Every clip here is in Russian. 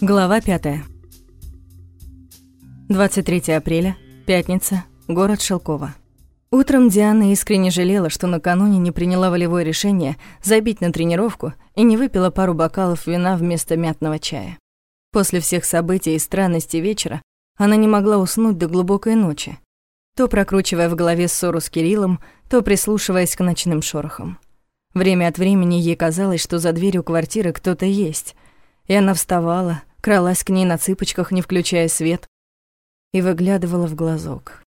Глава 5. 23 апреля, пятница, город Шелково. Утром Диана искренне жалела, что накануне не приняла волевое решение забить на тренировку и не выпила пару бокалов вина вместо мятного чая. После всех событий и странностей вечера она не могла уснуть до глубокой ночи, то прокручивая в голове ссору с Кириллом, то прислушиваясь к ночным шорохам. Время от времени ей казалось, что за дверью квартиры кто-то есть, и она вставала, кралась к ней на цыпочках, не включая свет, и выглядывала в глазок.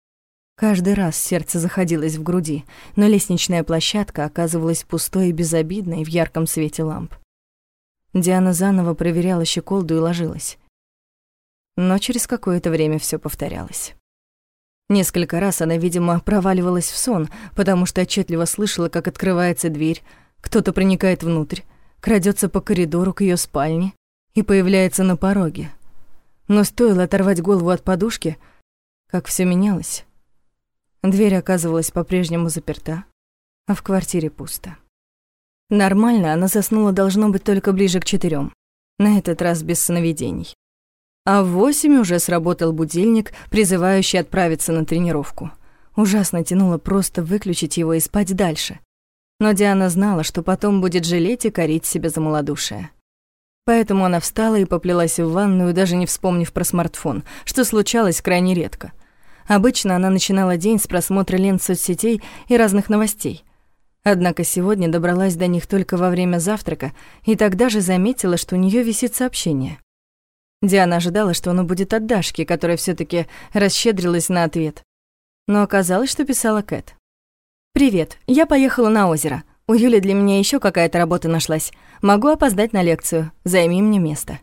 Каждый раз сердце заходилось в груди, но лестничная площадка оказывалась пустой и безобидной в ярком свете ламп. Диана заново проверяла щеколду и ложилась. Но через какое-то время все повторялось. Несколько раз она, видимо, проваливалась в сон, потому что отчетливо слышала, как открывается дверь, кто-то проникает внутрь, крадется по коридору к ее спальне и появляется на пороге. Но стоило оторвать голову от подушки, как все менялось. Дверь оказывалась по-прежнему заперта, а в квартире пусто. Нормально она заснула должно быть только ближе к четырем, на этот раз без сновидений. А в восемь уже сработал будильник, призывающий отправиться на тренировку. Ужасно тянуло просто выключить его и спать дальше. Но Диана знала, что потом будет жалеть и корить себя за малодушие. Поэтому она встала и поплелась в ванную, даже не вспомнив про смартфон, что случалось крайне редко. Обычно она начинала день с просмотра лент соцсетей и разных новостей. Однако сегодня добралась до них только во время завтрака и тогда же заметила, что у нее висит сообщение. Диана ожидала, что оно будет от Дашки, которая все таки расщедрилась на ответ. Но оказалось, что писала Кэт. «Привет, я поехала на озеро. У Юли для меня еще какая-то работа нашлась. Могу опоздать на лекцию. Займи мне место».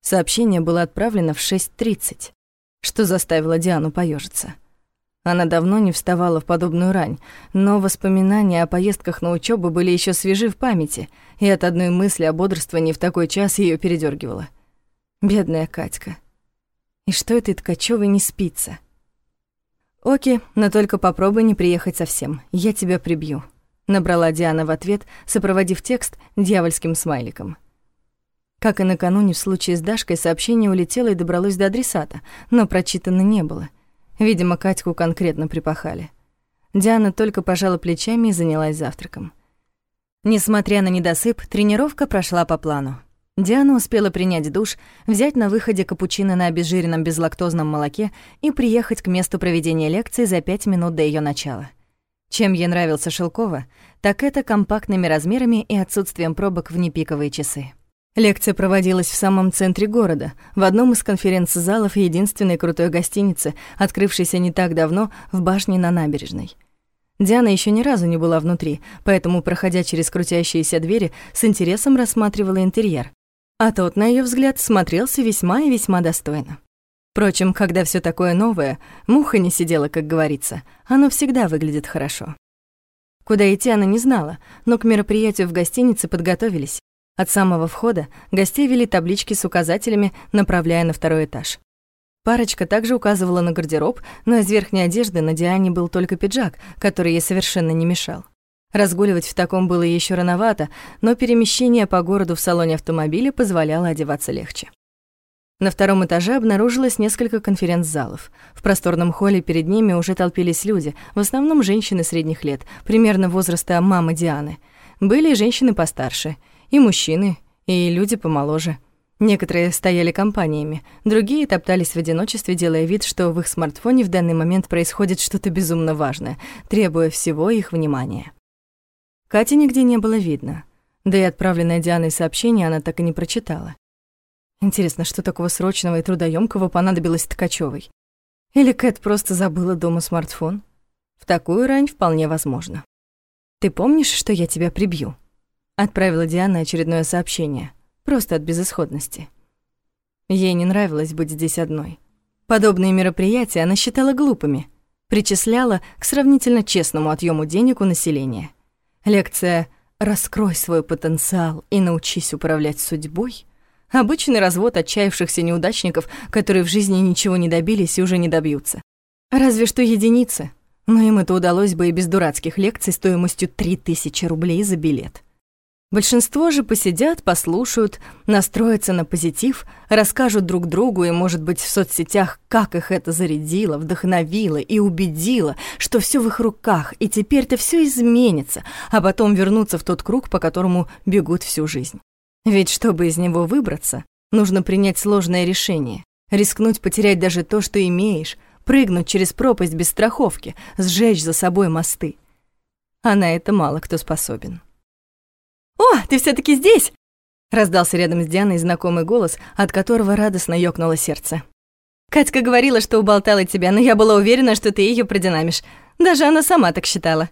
Сообщение было отправлено в 6.30, что заставило Диану поежиться. Она давно не вставала в подобную рань, но воспоминания о поездках на учебу были еще свежи в памяти, и от одной мысли о бодрствовании в такой час ее передергивало. Бедная Катька. И что этой Ткачёвой не спится? «Оки, но только попробуй не приехать совсем, я тебя прибью», — набрала Диана в ответ, сопроводив текст дьявольским смайликом. Как и накануне в случае с Дашкой, сообщение улетело и добралось до адресата, но прочитано не было. Видимо, Катьку конкретно припахали. Диана только пожала плечами и занялась завтраком. Несмотря на недосып, тренировка прошла по плану. Диана успела принять душ, взять на выходе капучино на обезжиренном безлактозном молоке и приехать к месту проведения лекции за пять минут до ее начала. Чем ей нравился Шелкова, так это компактными размерами и отсутствием пробок в непиковые часы. Лекция проводилась в самом центре города, в одном из конференц-залов единственной крутой гостиницы, открывшейся не так давно в башне на набережной. Диана еще ни разу не была внутри, поэтому, проходя через крутящиеся двери, с интересом рассматривала интерьер, а тот, на ее взгляд, смотрелся весьма и весьма достойно. Впрочем, когда все такое новое, муха не сидела, как говорится, оно всегда выглядит хорошо. Куда идти она не знала, но к мероприятию в гостинице подготовились. От самого входа гостей вели таблички с указателями, направляя на второй этаж. Парочка также указывала на гардероб, но из верхней одежды на Диане был только пиджак, который ей совершенно не мешал. Разгуливать в таком было еще рановато, но перемещение по городу в салоне автомобиля позволяло одеваться легче. На втором этаже обнаружилось несколько конференц-залов. В просторном холле перед ними уже толпились люди, в основном женщины средних лет, примерно возраста мамы Дианы. Были и женщины постарше, и мужчины, и люди помоложе. Некоторые стояли компаниями, другие топтались в одиночестве, делая вид, что в их смартфоне в данный момент происходит что-то безумно важное, требуя всего их внимания. Кати нигде не было видно. Да и отправленное Дианой сообщение она так и не прочитала. Интересно, что такого срочного и трудоемкого понадобилось Ткачёвой? Или Кэт просто забыла дома смартфон? В такую рань вполне возможно. «Ты помнишь, что я тебя прибью?» Отправила Диана очередное сообщение. Просто от безысходности. Ей не нравилось быть здесь одной. Подобные мероприятия она считала глупыми, причисляла к сравнительно честному отъему денег у населения. Лекция «Раскрой свой потенциал и научись управлять судьбой» — обычный развод отчаявшихся неудачников, которые в жизни ничего не добились и уже не добьются. Разве что единицы, но им это удалось бы и без дурацких лекций стоимостью 3000 рублей за билет. Большинство же посидят, послушают, настроятся на позитив, расскажут друг другу и, может быть, в соцсетях, как их это зарядило, вдохновило и убедило, что все в их руках, и теперь-то все изменится, а потом вернуться в тот круг, по которому бегут всю жизнь. Ведь чтобы из него выбраться, нужно принять сложное решение, рискнуть потерять даже то, что имеешь, прыгнуть через пропасть без страховки, сжечь за собой мосты. А на это мало кто способен. «О, ты все таки здесь!» Раздался рядом с Дианой знакомый голос, от которого радостно ёкнуло сердце. «Катька говорила, что уболтала тебя, но я была уверена, что ты ее продинамишь. Даже она сама так считала».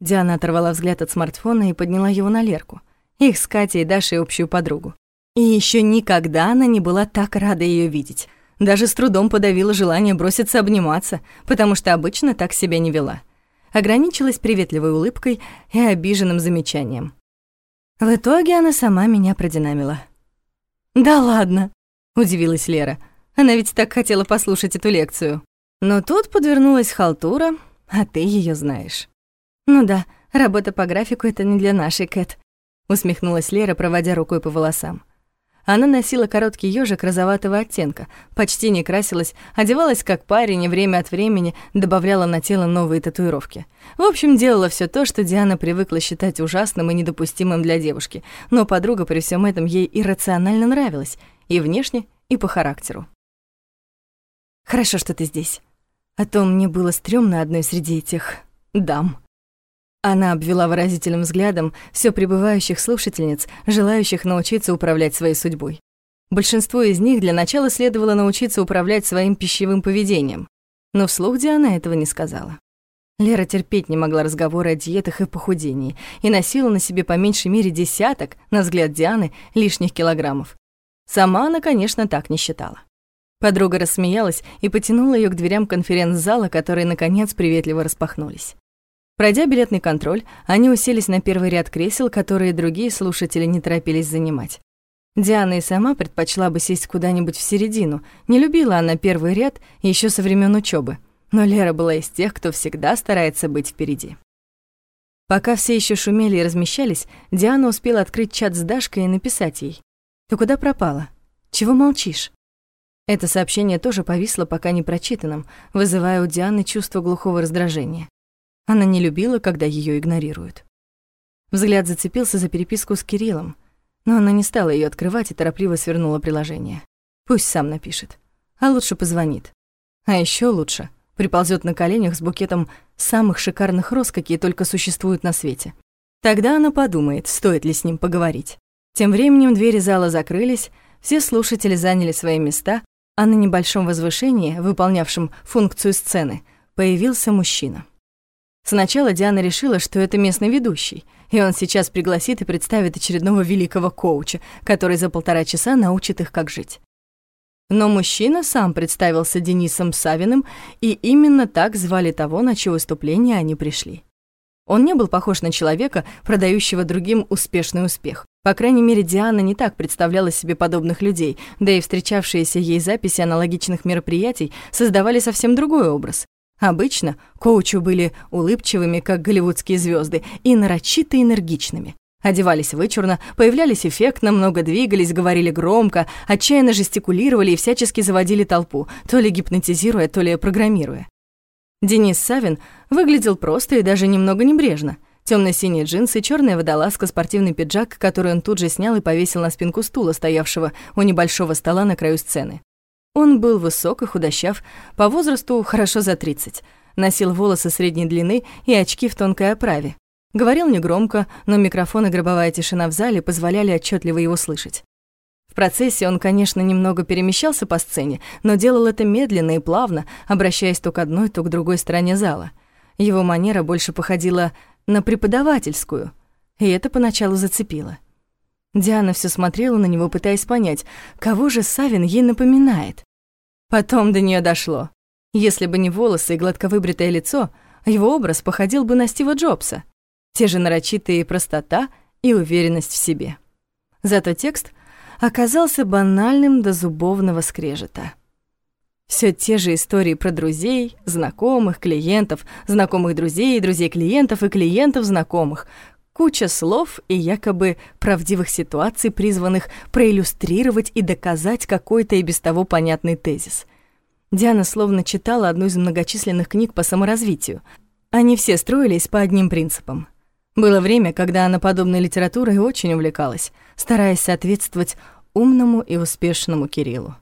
Диана оторвала взгляд от смартфона и подняла его на Лерку, их с Катей и Дашей общую подругу. И еще никогда она не была так рада ее видеть. Даже с трудом подавила желание броситься обниматься, потому что обычно так себя не вела. Ограничилась приветливой улыбкой и обиженным замечанием. В итоге она сама меня продинамила. «Да ладно!» — удивилась Лера. Она ведь так хотела послушать эту лекцию. Но тут подвернулась халтура, а ты ее знаешь. «Ну да, работа по графику — это не для нашей Кэт», — усмехнулась Лера, проводя рукой по волосам. Она носила короткий ёжик розоватого оттенка, почти не красилась, одевалась как парень и время от времени добавляла на тело новые татуировки. В общем, делала все то, что Диана привыкла считать ужасным и недопустимым для девушки, но подруга при всем этом ей иррационально нравилась, и внешне, и по характеру. «Хорошо, что ты здесь. А то мне было стрёмно одной среди этих дам». Она обвела выразительным взглядом все пребывающих слушательниц, желающих научиться управлять своей судьбой. Большинству из них для начала следовало научиться управлять своим пищевым поведением, но вслух Диана этого не сказала. Лера терпеть не могла разговоры о диетах и похудении и носила на себе по меньшей мере десяток, на взгляд Дианы, лишних килограммов. Сама она, конечно, так не считала. Подруга рассмеялась и потянула ее к дверям конференц-зала, которые, наконец, приветливо распахнулись. Пройдя билетный контроль, они уселись на первый ряд кресел, которые другие слушатели не торопились занимать. Диана и сама предпочла бы сесть куда-нибудь в середину. Не любила она первый ряд еще со времен учебы, но Лера была из тех, кто всегда старается быть впереди. Пока все еще шумели и размещались, Диана успела открыть чат с Дашкой и написать ей. «Ты куда пропала? Чего молчишь?» Это сообщение тоже повисло пока не прочитанным, вызывая у Дианы чувство глухого раздражения. Она не любила, когда ее игнорируют. Взгляд зацепился за переписку с Кириллом, но она не стала ее открывать и торопливо свернула приложение. Пусть сам напишет. А лучше позвонит. А еще лучше приползет на коленях с букетом самых шикарных роз, какие только существуют на свете. Тогда она подумает, стоит ли с ним поговорить. Тем временем двери зала закрылись, все слушатели заняли свои места, а на небольшом возвышении, выполнявшем функцию сцены, появился мужчина. Сначала Диана решила, что это местный ведущий, и он сейчас пригласит и представит очередного великого коуча, который за полтора часа научит их, как жить. Но мужчина сам представился Денисом Савиным, и именно так звали того, на чье выступление они пришли. Он не был похож на человека, продающего другим успешный успех. По крайней мере, Диана не так представляла себе подобных людей, да и встречавшиеся ей записи аналогичных мероприятий создавали совсем другой образ. Обычно коучу были улыбчивыми, как голливудские звезды, и нарочито энергичными. Одевались вычурно, появлялись эффектно, много двигались, говорили громко, отчаянно жестикулировали и всячески заводили толпу, то ли гипнотизируя, то ли программируя. Денис Савин выглядел просто и даже немного небрежно. Темно-синие джинсы, черная водолазка, спортивный пиджак, который он тут же снял и повесил на спинку стула, стоявшего у небольшого стола на краю сцены. Он был высок и худощав, по возрасту хорошо за 30, носил волосы средней длины и очки в тонкой оправе. Говорил негромко, но микрофон и гробовая тишина в зале позволяли отчетливо его слышать. В процессе он, конечно, немного перемещался по сцене, но делал это медленно и плавно, обращаясь то к одной, то к другой стороне зала. Его манера больше походила на преподавательскую, и это поначалу зацепило. Диана все смотрела на него, пытаясь понять, кого же Савин ей напоминает. Потом до нее дошло. Если бы не волосы и гладко выбритое лицо, его образ походил бы на Стива Джобса. Те же нарочитые простота и уверенность в себе. Зато текст оказался банальным до зубовного скрежета. Все те же истории про друзей, знакомых, клиентов, знакомых друзей, друзей клиентов и клиентов знакомых, Куча слов и якобы правдивых ситуаций, призванных проиллюстрировать и доказать какой-то и без того понятный тезис. Диана словно читала одну из многочисленных книг по саморазвитию. Они все строились по одним принципам. Было время, когда она подобной литературой очень увлекалась, стараясь соответствовать умному и успешному Кириллу.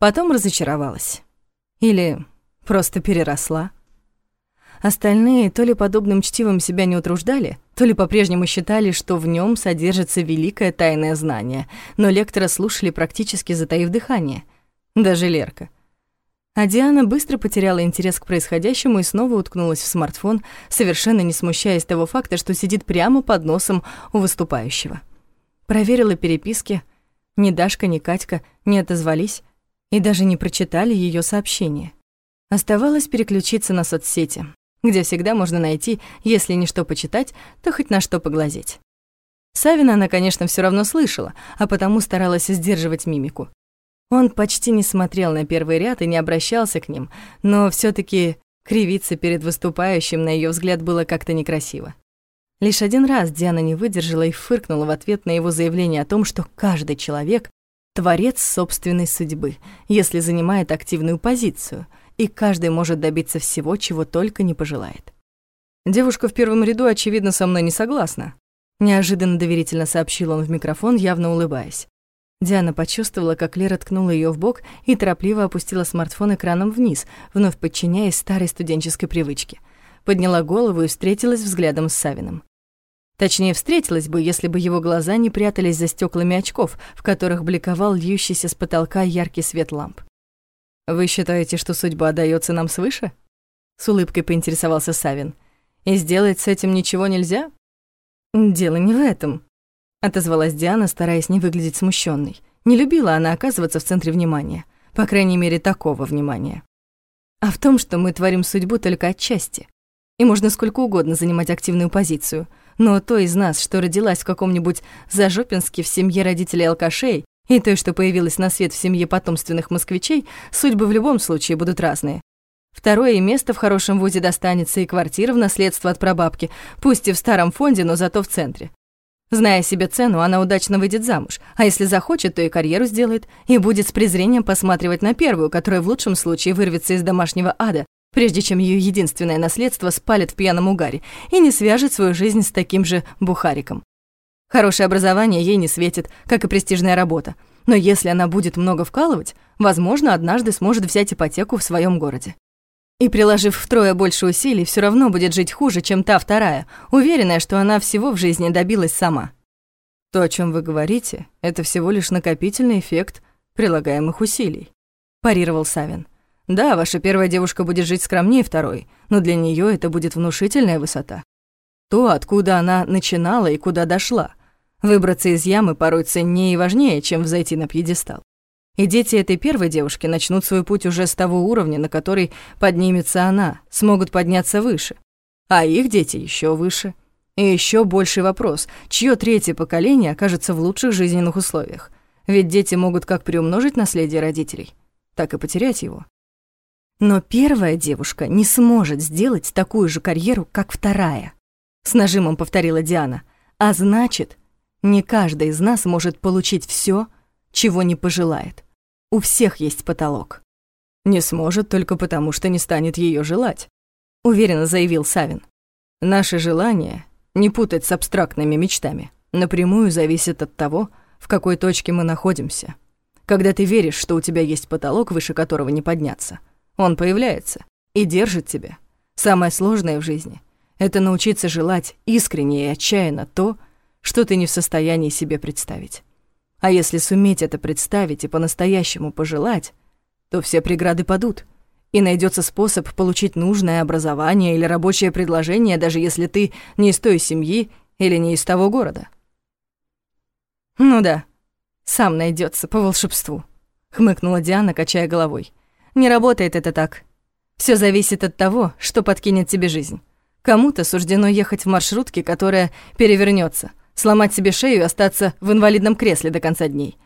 Потом разочаровалась. Или просто переросла. Остальные то ли подобным чтивом себя не утруждали, то ли по-прежнему считали, что в нем содержится великое тайное знание, но лектора слушали практически затаив дыхание. Даже Лерка. А Диана быстро потеряла интерес к происходящему и снова уткнулась в смартфон, совершенно не смущаясь того факта, что сидит прямо под носом у выступающего. Проверила переписки. Ни Дашка, ни Катька не отозвались и даже не прочитали ее сообщение. Оставалось переключиться на соцсети, где всегда можно найти, если не что почитать, то хоть на что поглазеть. Савина она, конечно, все равно слышала, а потому старалась сдерживать мимику. Он почти не смотрел на первый ряд и не обращался к ним, но все таки кривиться перед выступающим, на ее взгляд, было как-то некрасиво. Лишь один раз Диана не выдержала и фыркнула в ответ на его заявление о том, что каждый человек — творец собственной судьбы, если занимает активную позицию — и каждый может добиться всего, чего только не пожелает. Девушка в первом ряду, очевидно, со мной не согласна. Неожиданно доверительно сообщил он в микрофон, явно улыбаясь. Диана почувствовала, как Лера ткнула ее в бок и торопливо опустила смартфон экраном вниз, вновь подчиняясь старой студенческой привычке. Подняла голову и встретилась взглядом с Савиным. Точнее, встретилась бы, если бы его глаза не прятались за стеклами очков, в которых бликовал льющийся с потолка яркий свет ламп. «Вы считаете, что судьба дается нам свыше?» С улыбкой поинтересовался Савин. «И сделать с этим ничего нельзя?» «Дело не в этом», — отозвалась Диана, стараясь не выглядеть смущенной. Не любила она оказываться в центре внимания, по крайней мере, такого внимания. А в том, что мы творим судьбу только отчасти. И можно сколько угодно занимать активную позицию, но то из нас, что родилась в каком-нибудь Зажопинске в семье родителей алкашей, и той, что появилась на свет в семье потомственных москвичей, судьбы в любом случае будут разные. Второе место в хорошем вузе достанется, и квартира в наследство от прабабки, пусть и в старом фонде, но зато в центре. Зная себе цену, она удачно выйдет замуж, а если захочет, то и карьеру сделает, и будет с презрением посматривать на первую, которая в лучшем случае вырвется из домашнего ада, прежде чем ее единственное наследство спалит в пьяном угаре и не свяжет свою жизнь с таким же бухариком. Хорошее образование ей не светит, как и престижная работа. Но если она будет много вкалывать, возможно, однажды сможет взять ипотеку в своем городе. И приложив втрое больше усилий, все равно будет жить хуже, чем та вторая, уверенная, что она всего в жизни добилась сама. То, о чем вы говорите, это всего лишь накопительный эффект прилагаемых усилий, парировал Савин. Да, ваша первая девушка будет жить скромнее второй, но для нее это будет внушительная высота. То, откуда она начинала и куда дошла. Выбраться из ямы порой ценнее и важнее, чем взойти на пьедестал. И дети этой первой девушки начнут свой путь уже с того уровня, на который поднимется она, смогут подняться выше. А их дети еще выше. И еще больший вопрос, чье третье поколение окажется в лучших жизненных условиях. Ведь дети могут как приумножить наследие родителей, так и потерять его. Но первая девушка не сможет сделать такую же карьеру, как вторая. С нажимом повторила Диана. А значит, не каждый из нас может получить все, чего не пожелает. У всех есть потолок. Не сможет только потому, что не станет ее желать, уверенно заявил Савин. Наше желание не путать с абстрактными мечтами напрямую зависит от того, в какой точке мы находимся. Когда ты веришь, что у тебя есть потолок, выше которого не подняться, он появляется и держит тебя. Самое сложное в жизни — это научиться желать искренне и отчаянно то, что ты не в состоянии себе представить. А если суметь это представить и по-настоящему пожелать, то все преграды падут, и найдется способ получить нужное образование или рабочее предложение, даже если ты не из той семьи или не из того города. «Ну да, сам найдется по волшебству», — хмыкнула Диана, качая головой. «Не работает это так. Все зависит от того, что подкинет тебе жизнь. Кому-то суждено ехать в маршрутке, которая перевернется, сломать себе шею и остаться в инвалидном кресле до конца дней.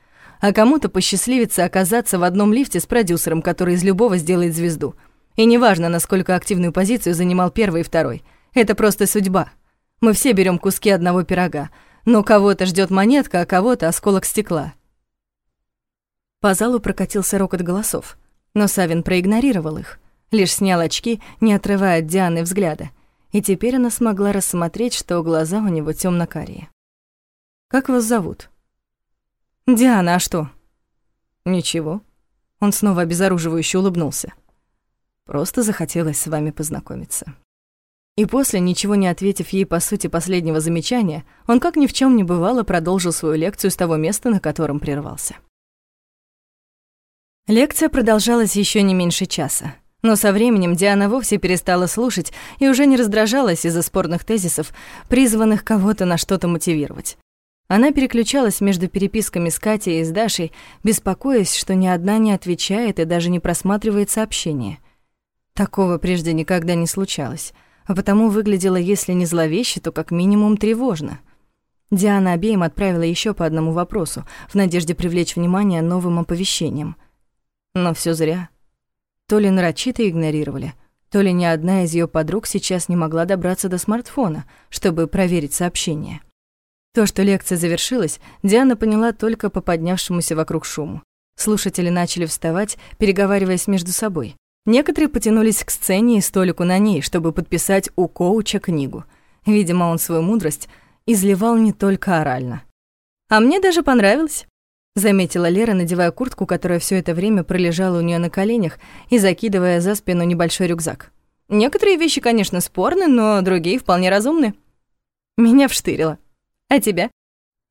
А кому-то посчастливится оказаться в одном лифте с продюсером, который из любого сделает звезду. И неважно, насколько активную позицию занимал первый и второй. Это просто судьба. Мы все берем куски одного пирога, но кого-то ждет монетка, а кого-то осколок стекла. По залу прокатился рокот голосов, но Савин проигнорировал их, лишь снял очки, не отрывая от Дианы взгляда, и теперь она смогла рассмотреть, что глаза у него темно карие «Как вас зовут?» «Диана, а что?» «Ничего». Он снова обезоруживающе улыбнулся. «Просто захотелось с вами познакомиться». И после, ничего не ответив ей по сути последнего замечания, он как ни в чем не бывало продолжил свою лекцию с того места, на котором прервался. Лекция продолжалась еще не меньше часа. Но со временем Диана вовсе перестала слушать и уже не раздражалась из-за спорных тезисов, призванных кого-то на что-то мотивировать. Она переключалась между переписками с Катей и с Дашей, беспокоясь, что ни одна не отвечает и даже не просматривает сообщения. Такого прежде никогда не случалось, а потому выглядело, если не зловеще, то как минимум тревожно. Диана обеим отправила еще по одному вопросу, в надежде привлечь внимание новым оповещением. Но все зря. То ли нарочито игнорировали, то ли ни одна из ее подруг сейчас не могла добраться до смартфона, чтобы проверить сообщение. То, что лекция завершилась, Диана поняла только по поднявшемуся вокруг шуму. Слушатели начали вставать, переговариваясь между собой. Некоторые потянулись к сцене и столику на ней, чтобы подписать у коуча книгу. Видимо, он свою мудрость изливал не только орально. «А мне даже понравилось», — заметила Лера, надевая куртку, которая все это время пролежала у нее на коленях и закидывая за спину небольшой рюкзак. «Некоторые вещи, конечно, спорны, но другие вполне разумны». Меня вштырило. А тебя?»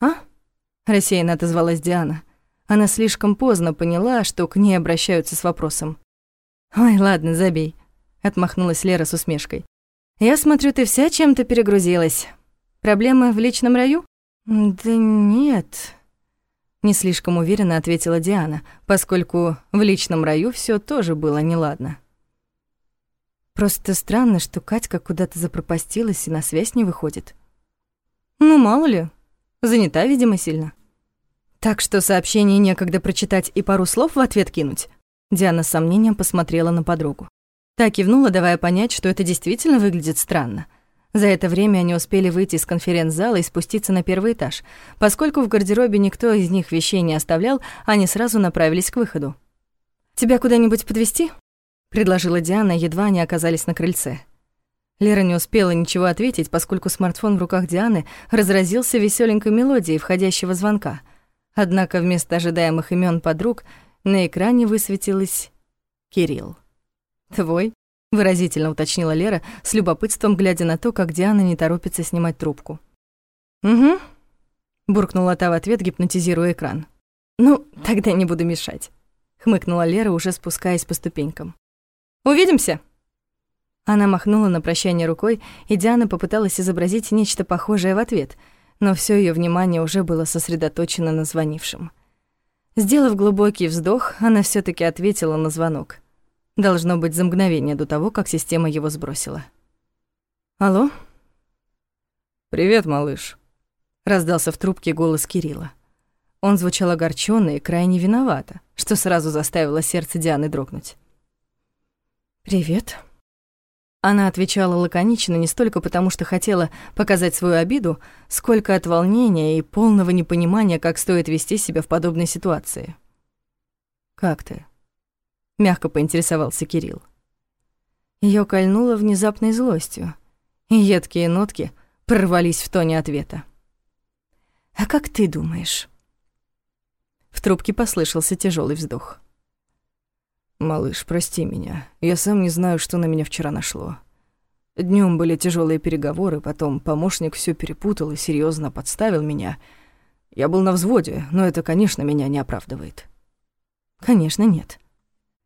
«А?» — рассеянно отозвалась Диана. Она слишком поздно поняла, что к ней обращаются с вопросом. «Ой, ладно, забей», — отмахнулась Лера с усмешкой. «Я смотрю, ты вся чем-то перегрузилась. Проблемы в личном раю?» «Да нет», — не слишком уверенно ответила Диана, поскольку в личном раю все тоже было неладно. «Просто странно, что Катька куда-то запропастилась и на связь не выходит». Ну, мало ли. Занята, видимо, сильно. Так что сообщение некогда прочитать и пару слов в ответ кинуть. Диана с сомнением посмотрела на подругу. Та кивнула, давая понять, что это действительно выглядит странно. За это время они успели выйти из конференц-зала и спуститься на первый этаж. Поскольку в гардеробе никто из них вещей не оставлял, они сразу направились к выходу. «Тебя куда-нибудь подвести? предложила Диана, едва они оказались на крыльце. Лера не успела ничего ответить, поскольку смартфон в руках Дианы разразился веселенькой мелодией входящего звонка. Однако вместо ожидаемых имен подруг на экране высветилось «Кирилл». «Твой?» — выразительно уточнила Лера, с любопытством глядя на то, как Диана не торопится снимать трубку. «Угу», — буркнула та в ответ, гипнотизируя экран. «Ну, тогда не буду мешать», — хмыкнула Лера, уже спускаясь по ступенькам. «Увидимся!» Она махнула на прощание рукой, и Диана попыталась изобразить нечто похожее в ответ, но все ее внимание уже было сосредоточено на звонившем. Сделав глубокий вздох, она все таки ответила на звонок. Должно быть за мгновение до того, как система его сбросила. «Алло?» «Привет, малыш», — раздался в трубке голос Кирилла. Он звучал огорчённо и крайне виновато, что сразу заставило сердце Дианы дрогнуть. «Привет», она отвечала лаконично не столько потому, что хотела показать свою обиду, сколько от волнения и полного непонимания, как стоит вести себя в подобной ситуации. «Как ты?» — мягко поинтересовался Кирилл. Её кольнуло внезапной злостью, и едкие нотки прорвались в тоне ответа. «А как ты думаешь?» В трубке послышался тяжелый вздох. «Малыш, прости меня. Я сам не знаю, что на меня вчера нашло. Днем были тяжелые переговоры, потом помощник все перепутал и серьезно подставил меня. Я был на взводе, но это, конечно, меня не оправдывает». «Конечно, нет».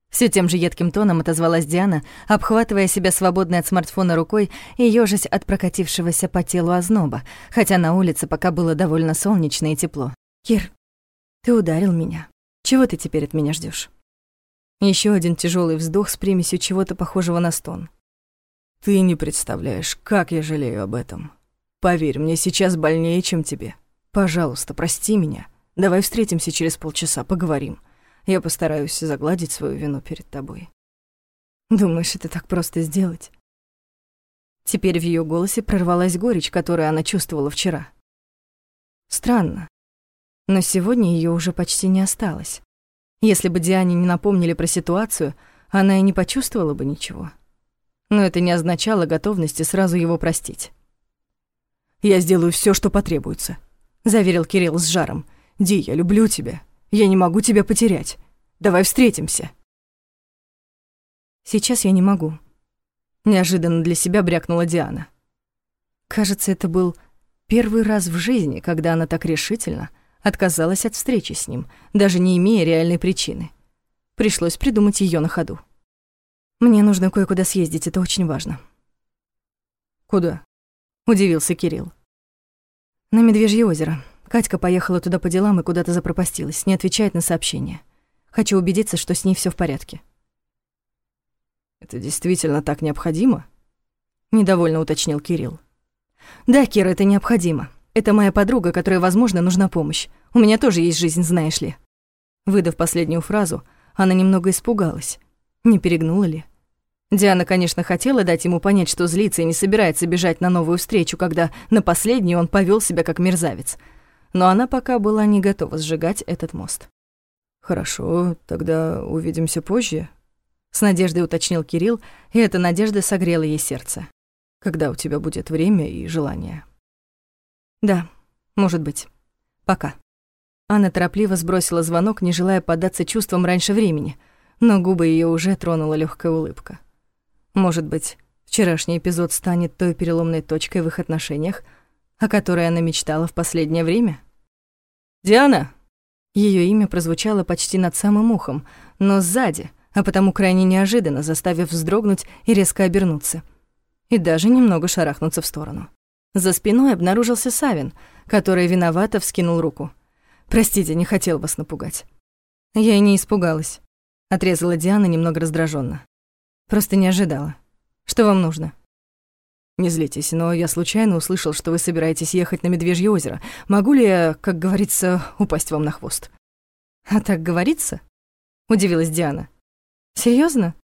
Все тем же едким тоном отозвалась Диана, обхватывая себя свободной от смартфона рукой и ёжась от прокатившегося по телу озноба, хотя на улице пока было довольно солнечно и тепло. «Кир, ты ударил меня. Чего ты теперь от меня ждешь? Еще один тяжелый вздох с примесью чего-то похожего на стон. Ты не представляешь, как я жалею об этом. Поверь, мне сейчас больнее, чем тебе. Пожалуйста, прости меня. Давай встретимся через полчаса, поговорим. Я постараюсь загладить свою вину перед тобой. Думаешь, это так просто сделать? Теперь в ее голосе прорвалась горечь, которую она чувствовала вчера. Странно, но сегодня ее уже почти не осталось. Если бы Диане не напомнили про ситуацию, она и не почувствовала бы ничего. Но это не означало готовности сразу его простить. «Я сделаю все, что потребуется», — заверил Кирилл с жаром. «Ди, я люблю тебя. Я не могу тебя потерять. Давай встретимся». «Сейчас я не могу», — неожиданно для себя брякнула Диана. Кажется, это был первый раз в жизни, когда она так решительно отказалась от встречи с ним, даже не имея реальной причины. Пришлось придумать ее на ходу. «Мне нужно кое-куда съездить, это очень важно». «Куда?» — удивился Кирилл. «На Медвежье озеро. Катька поехала туда по делам и куда-то запропастилась, не отвечает на сообщения. Хочу убедиться, что с ней все в порядке». «Это действительно так необходимо?» — недовольно уточнил Кирилл. «Да, Кира, это необходимо. Это моя подруга, которой, возможно, нужна помощь. У меня тоже есть жизнь, знаешь ли». Выдав последнюю фразу, она немного испугалась. Не перегнула ли? Диана, конечно, хотела дать ему понять, что злится и не собирается бежать на новую встречу, когда на последнюю он повел себя как мерзавец. Но она пока была не готова сжигать этот мост. «Хорошо, тогда увидимся позже», — с надеждой уточнил Кирилл, и эта надежда согрела ей сердце. «Когда у тебя будет время и желание». «Да, может быть. Пока». Анна торопливо сбросила звонок, не желая поддаться чувствам раньше времени, но губы ее уже тронула легкая улыбка. Может быть, вчерашний эпизод станет той переломной точкой в их отношениях, о которой она мечтала в последнее время? «Диана!» Ее имя прозвучало почти над самым ухом, но сзади, а потому крайне неожиданно, заставив вздрогнуть и резко обернуться. И даже немного шарахнуться в сторону. За спиной обнаружился Савин, который виновато вскинул руку. «Простите, не хотел вас напугать». «Я и не испугалась», — отрезала Диана немного раздраженно. Просто не ожидала. Что вам нужно? Не злитесь, но я случайно услышал, что вы собираетесь ехать на Медвежье озеро. Могу ли я, как говорится, упасть вам на хвост? А так говорится? Удивилась Диана. Серьезно?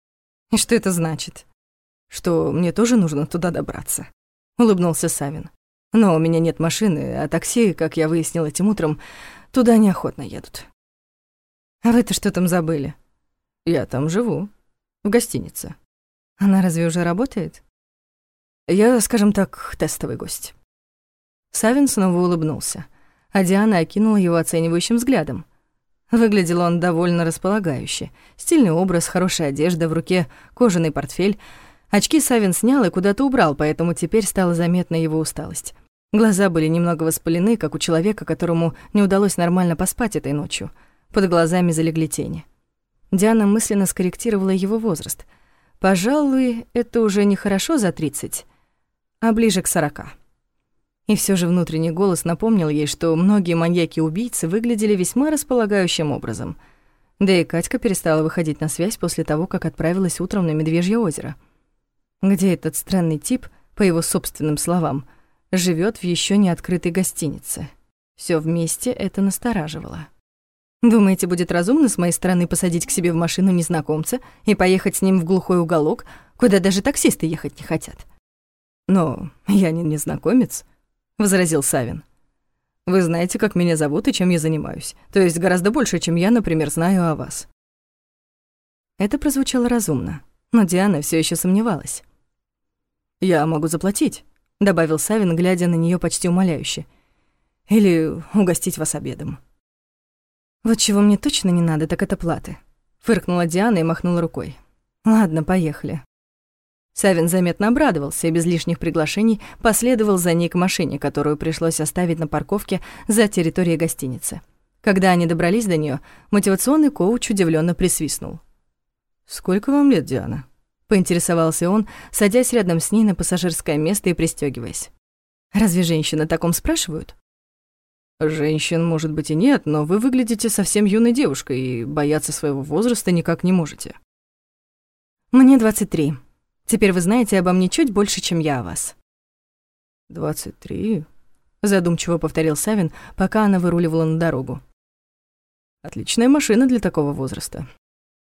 И что это значит? Что мне тоже нужно туда добраться. Улыбнулся Савин. Но у меня нет машины, а такси, как я выяснил этим утром, туда неохотно едут. А вы-то что там забыли? Я там живу, в гостинице. Она разве уже работает? Я, скажем так, тестовый гость. Савин снова улыбнулся, а Диана окинула его оценивающим взглядом. Выглядел он довольно располагающе. Стильный образ, хорошая одежда, в руке кожаный портфель. Очки Савин снял и куда-то убрал, поэтому теперь стала заметна его усталость. Глаза были немного воспалены, как у человека, которому не удалось нормально поспать этой ночью. Под глазами залегли тени. Диана мысленно скорректировала его возраст. Пожалуй, это уже не хорошо за 30, а ближе к 40. И все же внутренний голос напомнил ей, что многие маньяки-убийцы выглядели весьма располагающим образом. Да и Катька перестала выходить на связь после того, как отправилась утром на Медвежье озеро. Где этот странный тип, по его собственным словам, живет в еще не открытой гостинице? Все вместе это настораживало. Думаете, будет разумно с моей стороны посадить к себе в машину незнакомца и поехать с ним в глухой уголок, куда даже таксисты ехать не хотят? Но я не незнакомец, возразил Савин. Вы знаете, как меня зовут и чем я занимаюсь. То есть гораздо больше, чем я, например, знаю о вас. Это прозвучало разумно, но Диана все еще сомневалась. Я могу заплатить, добавил Савин, глядя на нее почти умоляюще. Или угостить вас обедом. «Вот чего мне точно не надо, так это платы», — фыркнула Диана и махнула рукой. «Ладно, поехали». Савин заметно обрадовался и без лишних приглашений последовал за ней к машине, которую пришлось оставить на парковке за территорией гостиницы. Когда они добрались до нее, мотивационный коуч удивленно присвистнул. «Сколько вам лет, Диана?» — поинтересовался он, садясь рядом с ней на пассажирское место и пристегиваясь. «Разве женщины о таком спрашивают?» Женщин, может быть, и нет, но вы выглядите совсем юной девушкой и бояться своего возраста никак не можете. Мне 23. Теперь вы знаете обо мне чуть больше, чем я о вас. 23? Задумчиво повторил Савин, пока она выруливала на дорогу. Отличная машина для такого возраста.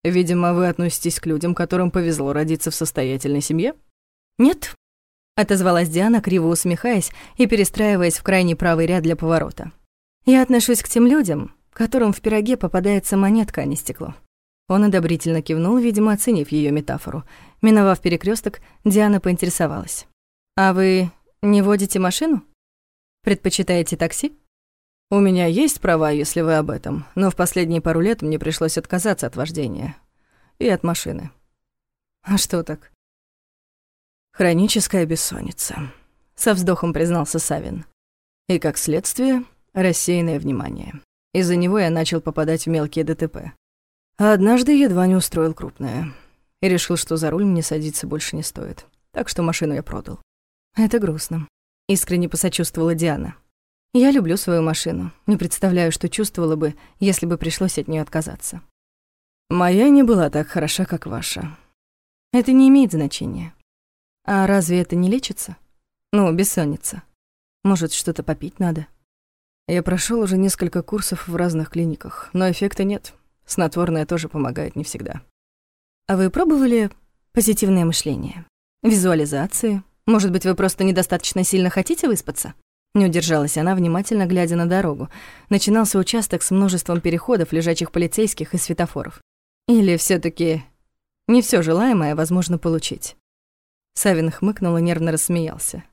Видимо, вы относитесь к людям, которым повезло родиться в состоятельной семье? Нет. Отозвалась Диана, криво усмехаясь и перестраиваясь в крайний правый ряд для поворота. «Я отношусь к тем людям, которым в пироге попадается монетка, а не стекло». Он одобрительно кивнул, видимо, оценив ее метафору. Миновав перекресток, Диана поинтересовалась. «А вы не водите машину? Предпочитаете такси?» «У меня есть права, если вы об этом, но в последние пару лет мне пришлось отказаться от вождения. И от машины». «А что так?» Хроническая бессонница, со вздохом признался Савин. И как следствие, рассеянное внимание. Из-за него я начал попадать в мелкие ДТП. А однажды едва не устроил крупное. И решил, что за руль мне садиться больше не стоит. Так что машину я продал. Это грустно. Искренне посочувствовала Диана. Я люблю свою машину. Не представляю, что чувствовала бы, если бы пришлось от нее отказаться. Моя не была так хороша, как ваша. Это не имеет значения. А разве это не лечится? Ну, бессонница. Может, что-то попить надо? Я прошел уже несколько курсов в разных клиниках, но эффекта нет. Снотворное тоже помогает не всегда. А вы пробовали позитивное мышление? Визуализации? Может быть, вы просто недостаточно сильно хотите выспаться? Не удержалась она, внимательно глядя на дорогу. Начинался участок с множеством переходов, лежачих полицейских и светофоров. Или все таки не все желаемое возможно получить? Савин хмыкнул и нервно рассмеялся.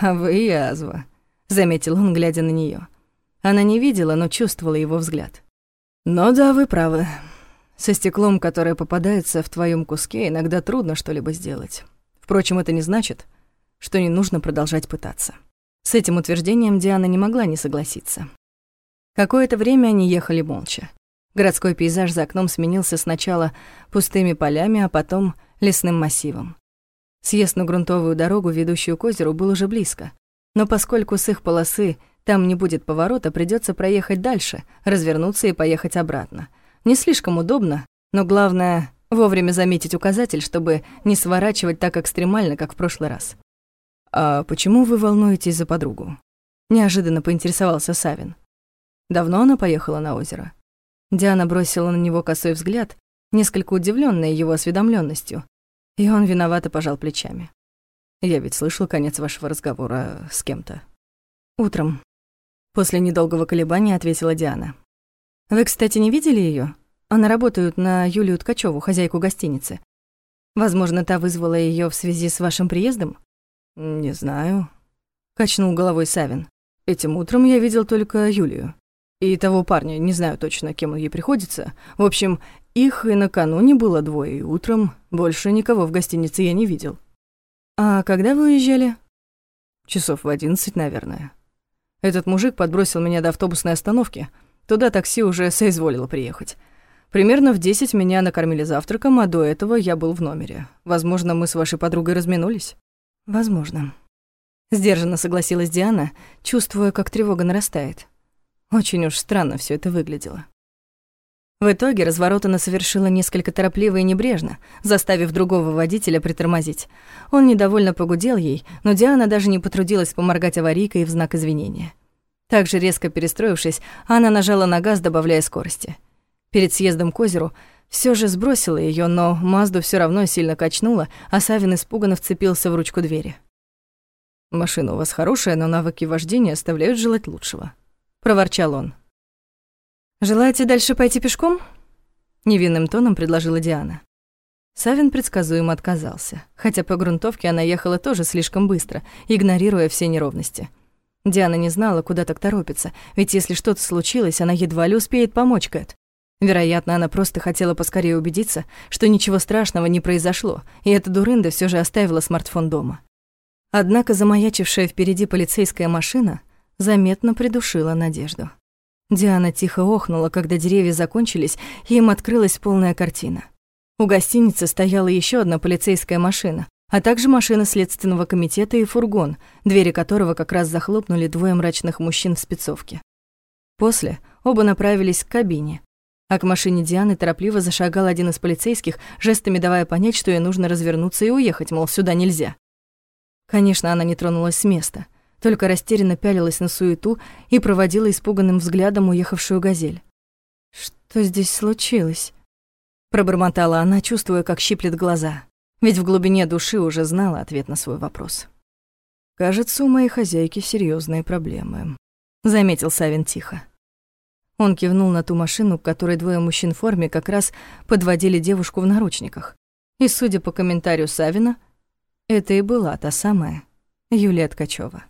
«А вы язва», — заметил он, глядя на нее. Она не видела, но чувствовала его взгляд. «Но да, вы правы. Со стеклом, которое попадается в твоем куске, иногда трудно что-либо сделать. Впрочем, это не значит, что не нужно продолжать пытаться». С этим утверждением Диана не могла не согласиться. Какое-то время они ехали молча. Городской пейзаж за окном сменился сначала пустыми полями, а потом лесным массивом. Съезд на грунтовую дорогу, ведущую к озеру, был уже близко. Но поскольку с их полосы там не будет поворота, придется проехать дальше, развернуться и поехать обратно. Не слишком удобно, но главное — вовремя заметить указатель, чтобы не сворачивать так экстремально, как в прошлый раз. «А почему вы волнуетесь за подругу?» Неожиданно поинтересовался Савин. Давно она поехала на озеро? Диана бросила на него косой взгляд, несколько удивленная его осведомленностью, и он виновато пожал плечами. «Я ведь слышал конец вашего разговора с кем-то». «Утром». После недолгого колебания ответила Диана. «Вы, кстати, не видели ее? Она работает на Юлию Ткачеву, хозяйку гостиницы. Возможно, та вызвала ее в связи с вашим приездом?» «Не знаю», — качнул головой Савин. «Этим утром я видел только Юлию. И того парня, не знаю точно, кем он ей приходится. В общем, их и накануне было двое, и утром больше никого в гостинице я не видел. А когда вы уезжали? Часов в одиннадцать, наверное. Этот мужик подбросил меня до автобусной остановки. Туда такси уже соизволило приехать. Примерно в десять меня накормили завтраком, а до этого я был в номере. Возможно, мы с вашей подругой разминулись? Возможно. Сдержанно согласилась Диана, чувствуя, как тревога нарастает. Очень уж странно все это выглядело. В итоге разворот она совершила несколько торопливо и небрежно, заставив другого водителя притормозить. Он недовольно погудел ей, но Диана даже не потрудилась поморгать аварийкой в знак извинения. Также резко перестроившись, она нажала на газ, добавляя скорости. Перед съездом к озеру все же сбросила ее, но Мазду все равно сильно качнула, а Савин испуганно вцепился в ручку двери. «Машина у вас хорошая, но навыки вождения оставляют желать лучшего», — проворчал он. «Желаете дальше пойти пешком?» Невинным тоном предложила Диана. Савин предсказуемо отказался, хотя по грунтовке она ехала тоже слишком быстро, игнорируя все неровности. Диана не знала, куда так торопиться, ведь если что-то случилось, она едва ли успеет помочь Кэт. Вероятно, она просто хотела поскорее убедиться, что ничего страшного не произошло, и эта дурында все же оставила смартфон дома. Однако замаячившая впереди полицейская машина заметно придушила надежду. Диана тихо охнула, когда деревья закончились, и им открылась полная картина. У гостиницы стояла еще одна полицейская машина, а также машина следственного комитета и фургон, двери которого как раз захлопнули двое мрачных мужчин в спецовке. После оба направились к кабине, а к машине Дианы торопливо зашагал один из полицейских, жестами давая понять, что ей нужно развернуться и уехать, мол, сюда нельзя. Конечно, она не тронулась с места — только растерянно пялилась на суету и проводила испуганным взглядом уехавшую газель. «Что здесь случилось?» Пробормотала она, чувствуя, как щиплет глаза. ведь в глубине души уже знала ответ на свой вопрос. «Кажется, у моей хозяйки серьезные проблемы», — заметил Савин тихо. Он кивнул на ту машину, к которой двое мужчин в форме как раз подводили девушку в наручниках. И, судя по комментарию Савина, это и была та самая Юлия Ткачева.